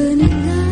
和你